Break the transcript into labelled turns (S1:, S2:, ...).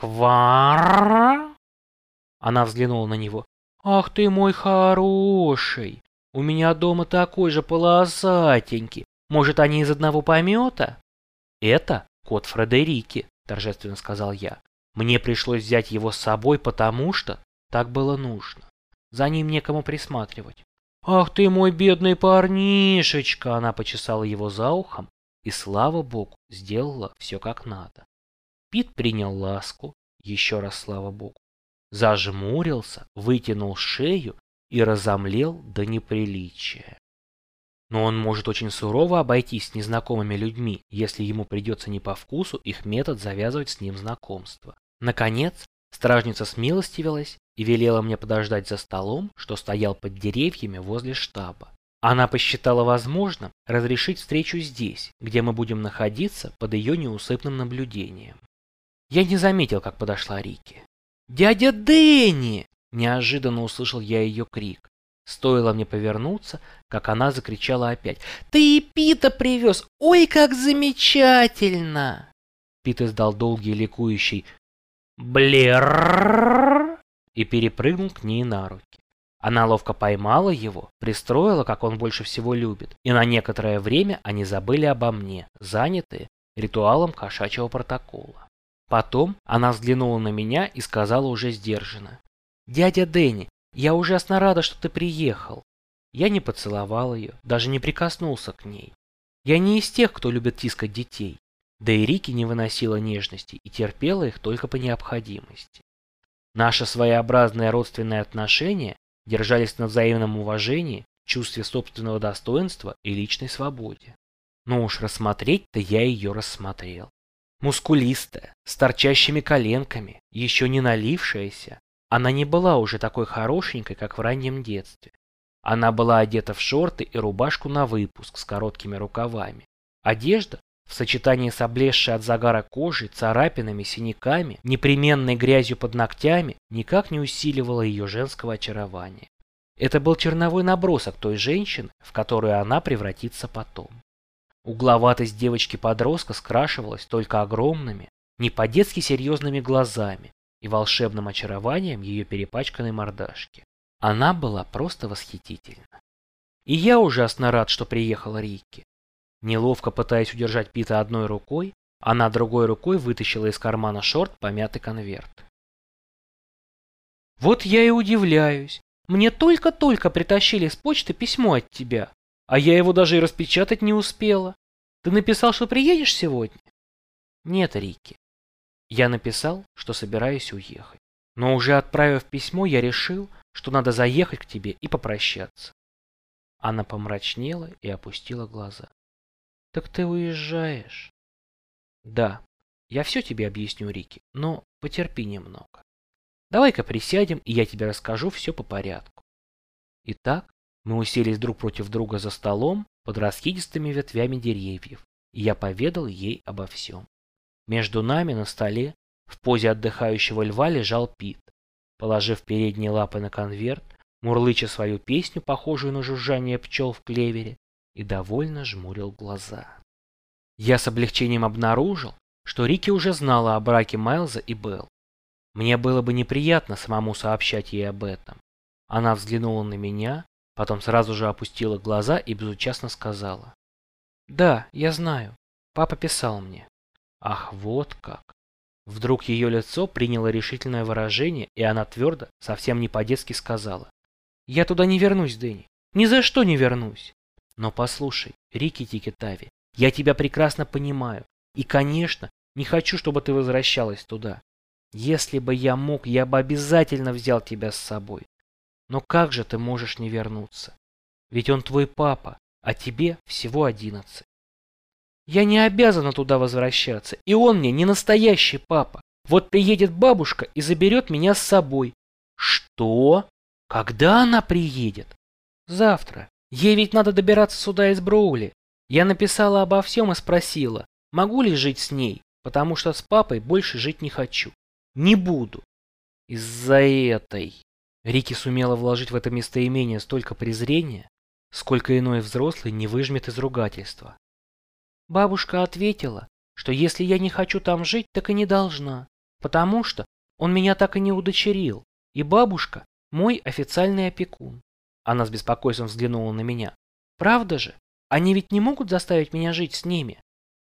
S1: Квар? Она взглянула на него. Ах ты мой хороший! У меня дома такой же полосатенький. Может, они из одного помета? Это кот Фредерики, торжественно сказал я. Мне пришлось взять его с собой, потому что так было нужно. За ним некому присматривать. «Ах ты мой бедный парнишечка!» Она почесала его за ухом и, слава богу, сделала все как надо. Пит принял ласку, еще раз слава богу, зажмурился, вытянул шею и разомлел до неприличия. Но он может очень сурово обойтись с незнакомыми людьми, если ему придется не по вкусу их метод завязывать с ним знакомство. Наконец, стражница смилостивилась и велела мне подождать за столом, что стоял под деревьями возле штаба. Она посчитала возможным разрешить встречу здесь, где мы будем находиться под ее неусыпным наблюдением. Я не заметил, как подошла Рики. «Дядя Дэнни!» – неожиданно услышал я ее крик. Стоило мне повернуться, как она закричала опять. «Ты и Пита привез! Ой, как замечательно!» Пит издал долгий ликующий «Блер!» и перепрыгнул к ней на руки. Она ловко поймала его, пристроила, как он больше всего любит, и на некоторое время они забыли обо мне, занятые ритуалом кошачьего протокола. Потом она взглянула на меня и сказала уже сдержанно. «Дядя Дэнни, я ужасно рада, что ты приехал». Я не поцеловал ее, даже не прикоснулся к ней. Я не из тех, кто любит тискать детей. Да и Рики не выносила нежности и терпела их только по необходимости. Наши своеобразные родственные отношения держались на взаимном уважении, чувстве собственного достоинства и личной свободе. Но уж рассмотреть-то я ее рассмотрел. Мускулистая, с торчащими коленками, еще не налившаяся, она не была уже такой хорошенькой, как в раннем детстве. Она была одета в шорты и рубашку на выпуск с короткими рукавами. Одежда в сочетании с облезшей от загара кожей, царапинами, синяками, непременной грязью под ногтями, никак не усиливала ее женского очарования. Это был черновой набросок той женщины, в которую она превратится потом. Угловатость девочки-подростка скрашивалась только огромными, не по-детски серьезными глазами и волшебным очарованием ее перепачканной мордашки. Она была просто восхитительна. И я ужасно рад, что приехала Рикки. Неловко пытаясь удержать Пита одной рукой, она другой рукой вытащила из кармана шорт помятый конверт. «Вот я и удивляюсь. Мне только-только притащили с почты письмо от тебя, а я его даже и распечатать не успела. Ты написал, что приедешь сегодня?» «Нет, Рики. Я написал, что собираюсь уехать. Но уже отправив письмо, я решил, что надо заехать к тебе и попрощаться». Она помрачнела и опустила глаза. Так ты уезжаешь? Да, я все тебе объясню, Рики, но потерпи немного. Давай-ка присядем, и я тебе расскажу все по порядку. Итак, мы уселись друг против друга за столом под раскидистыми ветвями деревьев, и я поведал ей обо всем. Между нами на столе в позе отдыхающего льва лежал Пит. Положив передние лапы на конверт, мурлыча свою песню, похожую на жужжание пчел в клевере, и довольно жмурил глаза. Я с облегчением обнаружил, что Рики уже знала о браке Майлза и Белл. Мне было бы неприятно самому сообщать ей об этом. Она взглянула на меня, потом сразу же опустила глаза и безучастно сказала. «Да, я знаю. Папа писал мне». Ах, вот как. Вдруг ее лицо приняло решительное выражение, и она твердо, совсем не по-детски сказала. «Я туда не вернусь, Дэнни. Ни за что не вернусь. Но послушай, Рики Тикитави, я тебя прекрасно понимаю. И, конечно, не хочу, чтобы ты возвращалась туда. Если бы я мог, я бы обязательно взял тебя с собой. Но как же ты можешь не вернуться? Ведь он твой папа, а тебе всего одиннадцать. Я не обязана туда возвращаться, и он мне не настоящий папа. Вот приедет бабушка и заберет меня с собой. Что? Когда она приедет? Завтра. Ей ведь надо добираться сюда из Броули. Я написала обо всем и спросила, могу ли жить с ней, потому что с папой больше жить не хочу. Не буду. Из-за этой. Рики сумела вложить в это местоимение столько презрения, сколько иной взрослый не выжмет из ругательства. Бабушка ответила, что если я не хочу там жить, так и не должна. Потому что он меня так и не удочерил, и бабушка мой официальный опекун. Она с беспокойством взглянула на меня. Правда же? Они ведь не могут заставить меня жить с ними.